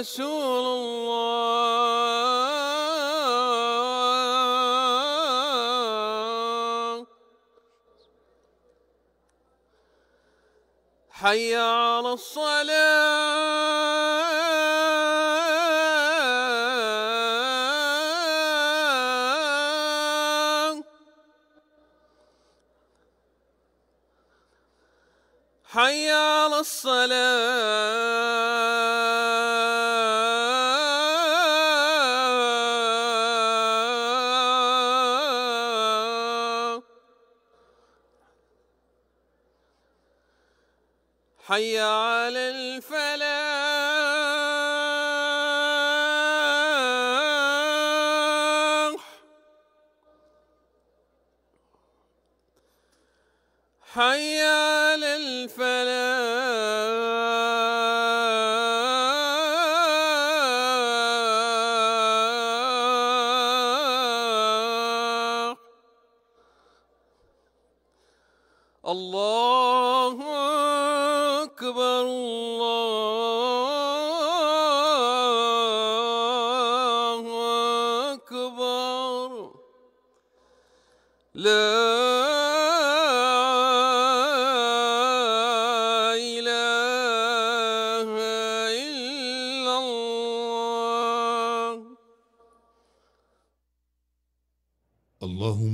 رسول الله.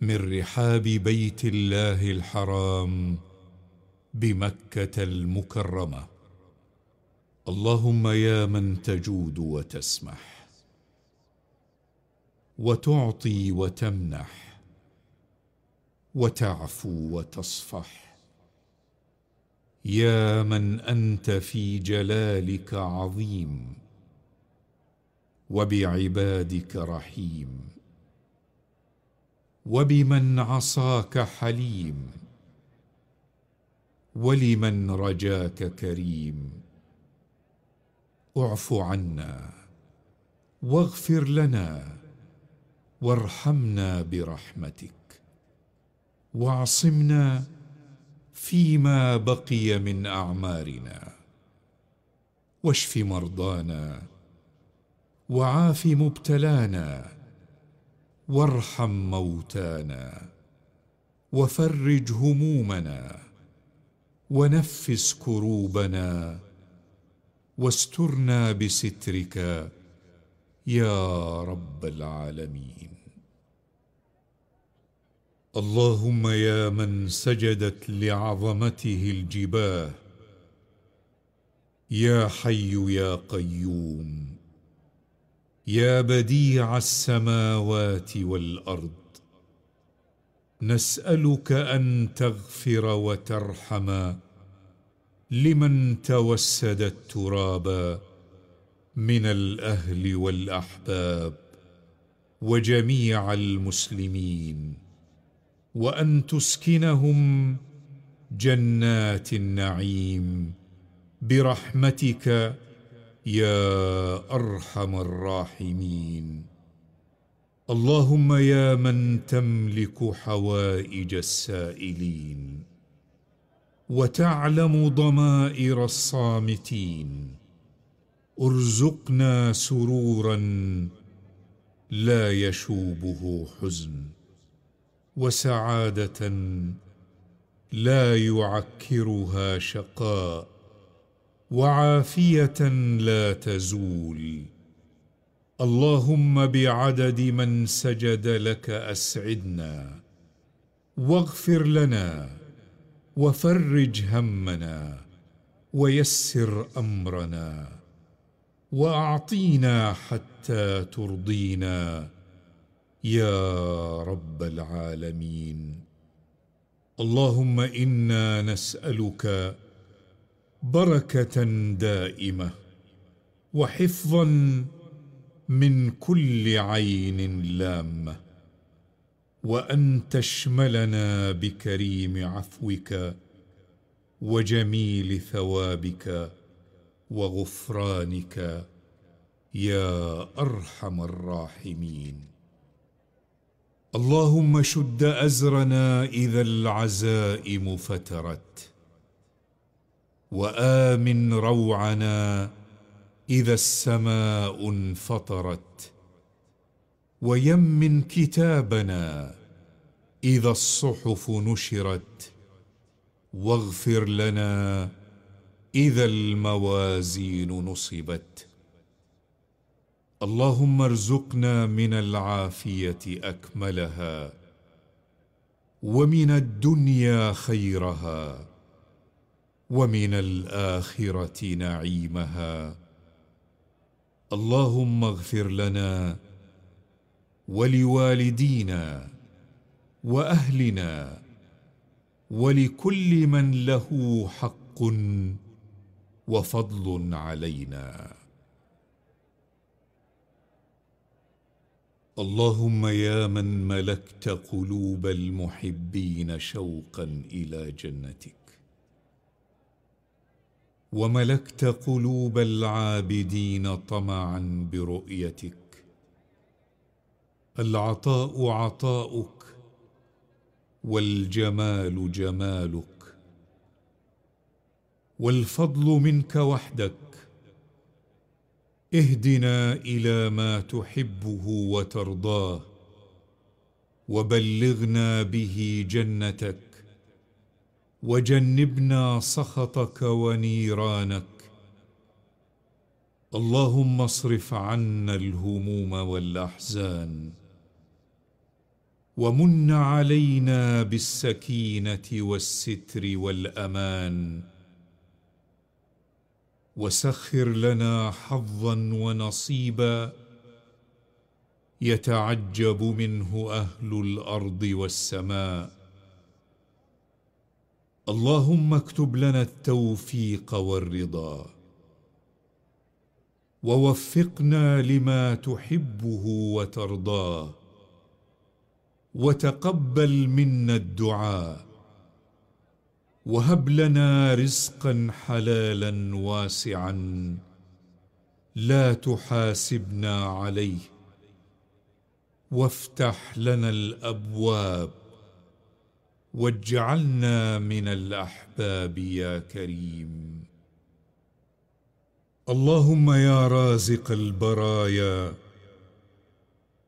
من رحاب بيت الله الحرام بمكة المكرمة. اللهم يا من تجود وتسمح وتعطي وتمنح وتعفو وتصفح. يا من أنت في جلالك عظيم وبعبادك رحيم. وبمن عصاك حليم ولمن رجاك كريم. اعف عنا واغفر لنا وارحمنا برحمتك واعصمنا فيما بقي من أعمارنا واشف مرضانا وعاف مبتلانا. وارحم موتانا وفرج همومنا ونفس كروبنا واسترنا بسترك يا رب العالمين. اللهم يا من سجدت لعظمته الجباه يا حي يا قيوم. يا بديع السماوات والأرض نسألك أن تغفر وترحم لمن توسد التراب من الأهل والأحباب وجميع المسلمين وأن تسكنهم جنات النعيم برحمتك يا أرحم الراحمين. اللهم يا من تملك حوائج السائلين وتعلم ضمائر الصامتين. ارزقنا سرورا لا يشوبه حزن وسعادة لا يعكرها شقاء. وعافية لا تزول. اللهم بعدد من سجد لك أسعدنا واغفر لنا وفرج همنا ويسر أمرنا وأعطينا حتى ترضينا يا رب العالمين. اللهم إنا نسألك بركة دائمة وحفظا من كل عين لامة وأن تشملنا بكريم عفوك وجميل ثوابك وغفرانك يا أرحم الراحمين. اللهم شد أزرنا إذا العزائم فترت. وآمن روعنا إذا السماء انفطرت. ويمن كتابنا إذا الصحف نشرت. واغفر لنا إذا الموازين نصبت. اللهم ارزقنا من العافية أكملها ومن الدنيا خيرها. ومن الآخرة نعيمها. اللهم اغفر لنا ولوالدينا وأهلنا ولكل من له حق وفضل علينا. اللهم يا من ملكت قلوب المحبين شوقا إلى جنتك. وملكت قلوب العابدين طمعا برؤيتك. العطاء عطاؤك والجمال جمالك. والفضل منك وحدك. اهدنا إلى ما تحبه وترضاه وبلغنا به جنتك. وجنبنا سخطك ونيرانك. اللهم اصرف عنا الهموم والأحزان ومن علينا بالسكينة والستر والأمان وسخر لنا حظا ونصيبا يتعجب منه أهل الأرض والسماء. اللهم اكتب لنا التوفيق والرضا ووفقنا لما تحبه وترضاه وتقبل منا الدعاء وهب لنا رزقا حلالا واسعا لا تحاسبنا عليه وافتح لنا الأبواب واجعلنا من الاحباب يا كريم. اللهم يا رازق البرايا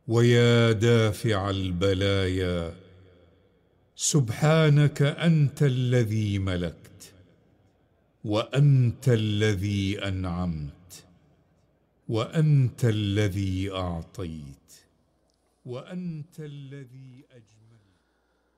ويا دافع البلايا. سبحانك انت الذي ملكت وانت الذي انعمت وانت الذي اعطيت وانت الذي اجملت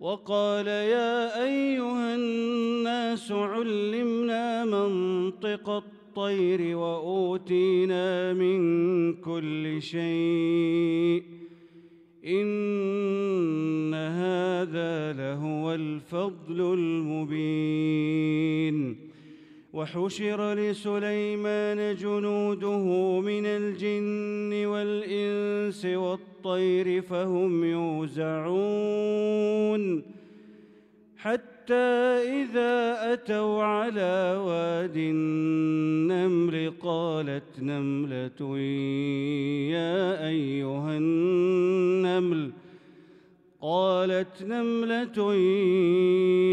وقال يا أيها الناس علمنا منطق الطير وأوتينا من كل شيء إن هذا لهو الفضل المبين وحشر لسليمان جنوده من الجن والإنس والطير فهم يوزعون حتى إذا أتوا على واد النمل قالت نملة يا أيها النمل قالت نملة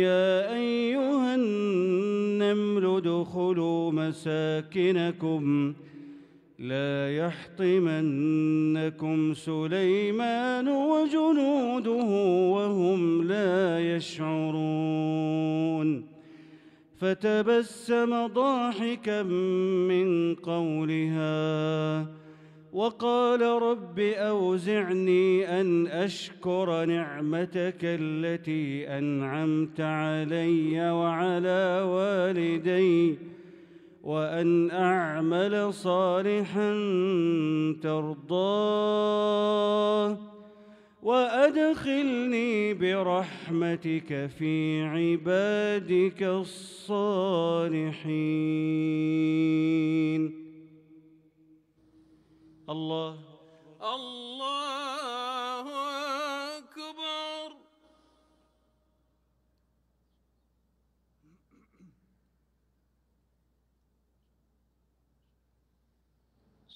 يا أيها النمل ادخلوا مساكنكم لا يحطمنكم سليمان وجنوده وهم لا يشعرون. فتبسم ضاحكا من قولها وقال رب أوزعني أن أشكر نعمتك التي أنعمت علي وعلى والدي وأن أعمل صالحا ترضاه. وأدخلني برحمتك في عبادك الصالحين. الله. الله.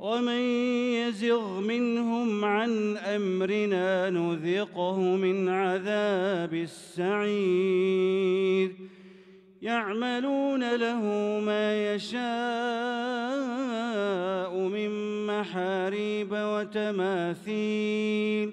ومن يزغ منهم عن أمرنا نذقه من عذاب السعير. يعملون له ما يشاء من محاريب وتماثيل.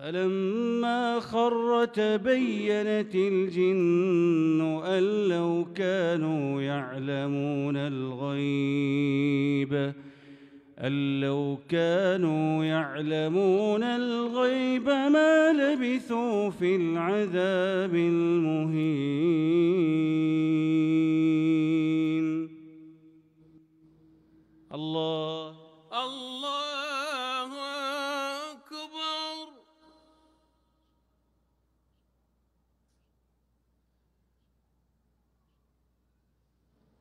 فلما خر تبينت الجن أن لو كانوا يعلمون الغيب أن لو كانوا يعلمون الغيب ما لبثوا في العذاب المهين. الله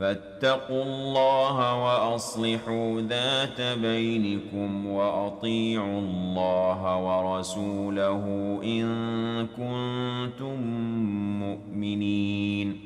فاتقوا الله وأصلحوا ذات بينكم وأطيعوا الله ورسوله إن كنتم مؤمنين.